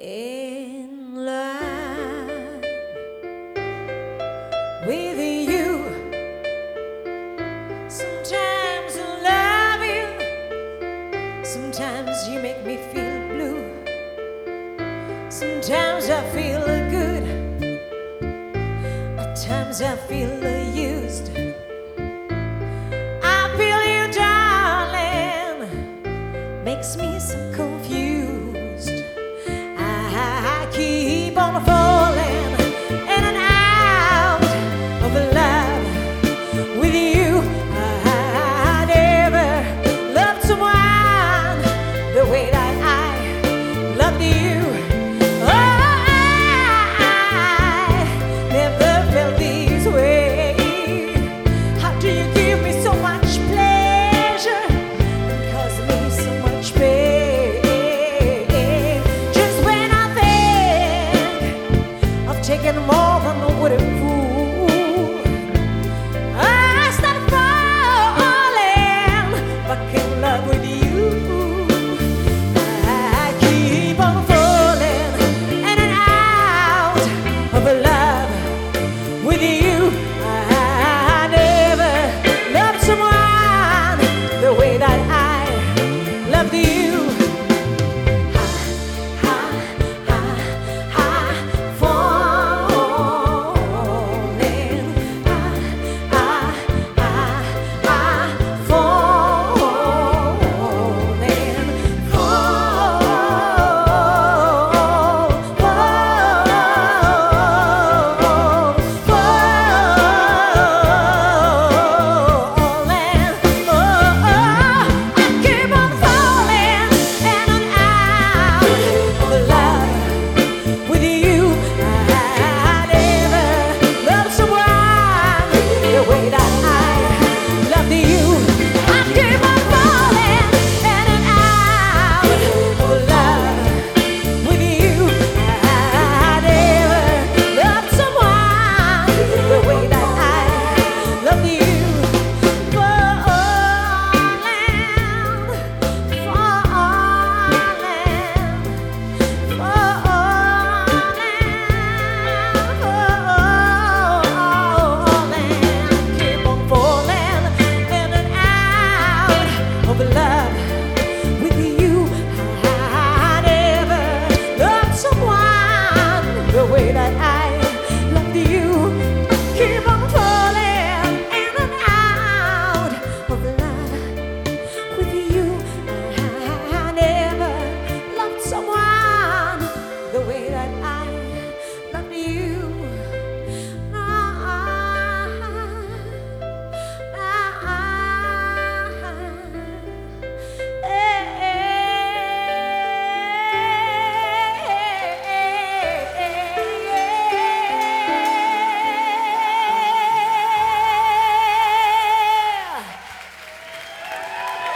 in line with you. Sometimes I love you, sometimes you make me feel blue. Sometimes I feel good, at times I feel used. I feel you, darling, makes me taking more.